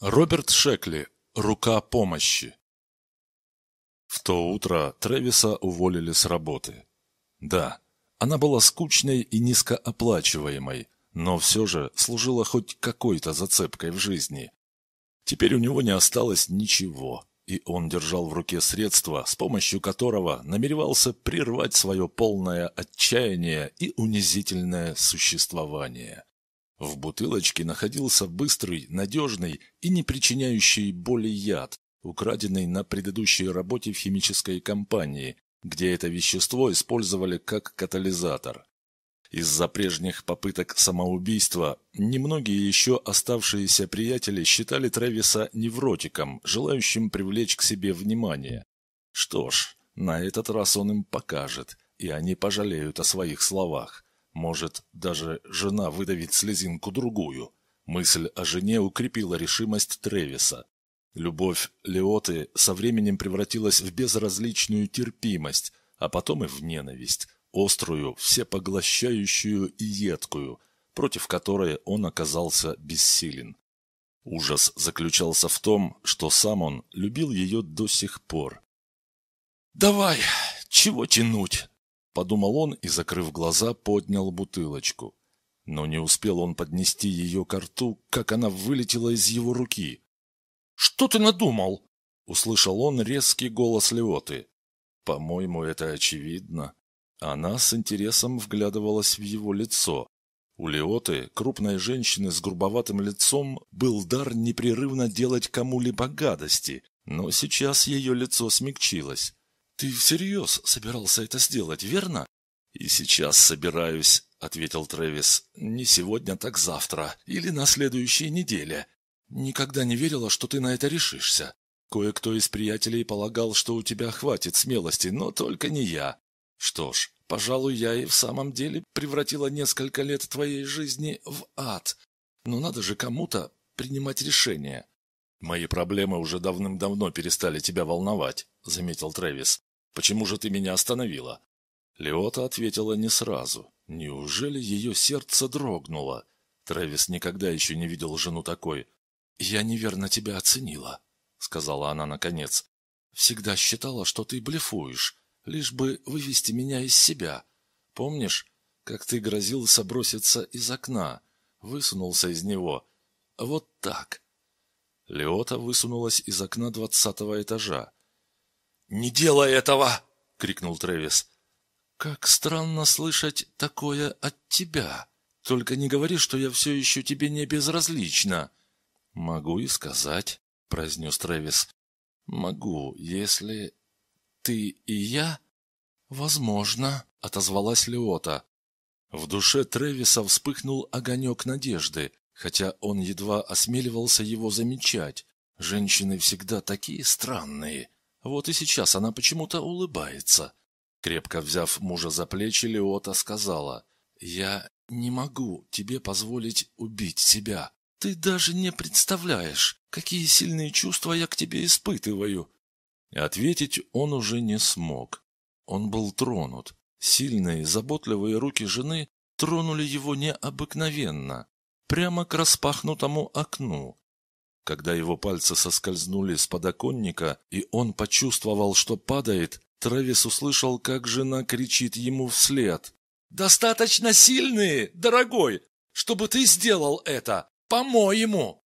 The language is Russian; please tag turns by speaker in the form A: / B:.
A: Роберт Шекли. Рука помощи. В то утро Тревиса уволили с работы. Да, она была скучной и низкооплачиваемой, но все же служила хоть какой-то зацепкой в жизни. Теперь у него не осталось ничего, и он держал в руке средство, с помощью которого намеревался прервать свое полное отчаяние и унизительное существование. В бутылочке находился быстрый, надежный и не причиняющий боли яд, украденный на предыдущей работе в химической компании, где это вещество использовали как катализатор. Из-за прежних попыток самоубийства немногие еще оставшиеся приятели считали Трэвиса невротиком, желающим привлечь к себе внимание. Что ж, на этот раз он им покажет, и они пожалеют о своих словах. Может, даже жена выдавит слезинку другую. Мысль о жене укрепила решимость Тревиса. Любовь Леоты со временем превратилась в безразличную терпимость, а потом и в ненависть, острую, всепоглощающую и едкую, против которой он оказался бессилен. Ужас заключался в том, что сам он любил ее до сих пор. «Давай, чего тянуть?» Подумал он и, закрыв глаза, поднял бутылочку. Но не успел он поднести ее к рту, как она вылетела из его руки. «Что ты надумал?» — услышал он резкий голос Леоты. «По-моему, это очевидно». Она с интересом вглядывалась в его лицо. У Леоты, крупной женщины с грубоватым лицом, был дар непрерывно делать кому-либо гадости, но сейчас ее лицо смягчилось. «Ты всерьез собирался это сделать, верно?» «И сейчас собираюсь», — ответил Трэвис. «Не сегодня, так завтра. Или на следующей неделе. Никогда не верила, что ты на это решишься. Кое-кто из приятелей полагал, что у тебя хватит смелости, но только не я. Что ж, пожалуй, я и в самом деле превратила несколько лет твоей жизни в ад. Но надо же кому-то принимать решения». «Мои проблемы уже давным-давно перестали тебя волновать», — заметил Трэвис. Почему же ты меня остановила?» Леота ответила не сразу. Неужели ее сердце дрогнуло? Трэвис никогда еще не видел жену такой. «Я неверно тебя оценила», — сказала она наконец. «Всегда считала, что ты блефуешь, лишь бы вывести меня из себя. Помнишь, как ты грозился броситься из окна, высунулся из него? Вот так». Леота высунулась из окна двадцатого этажа. «Не делай этого!» — крикнул Трэвис. «Как странно слышать такое от тебя. Только не говори, что я все еще тебе не безразлична». «Могу и сказать», — произнес Трэвис. «Могу, если ты и я...» «Возможно», — отозвалась Леота. В душе Трэвиса вспыхнул огонек надежды, хотя он едва осмеливался его замечать. Женщины всегда такие странные. Вот и сейчас она почему-то улыбается. Крепко взяв мужа за плечи, Леота сказала, «Я не могу тебе позволить убить себя. Ты даже не представляешь, какие сильные чувства я к тебе испытываю». Ответить он уже не смог. Он был тронут. Сильные, заботливые руки жены тронули его необыкновенно, прямо к распахнутому окну. Когда его пальцы соскользнули с подоконника, и он почувствовал, что падает, Трэвис услышал, как жена кричит ему вслед. «Достаточно сильные, дорогой, чтобы ты сделал это, по-моему!»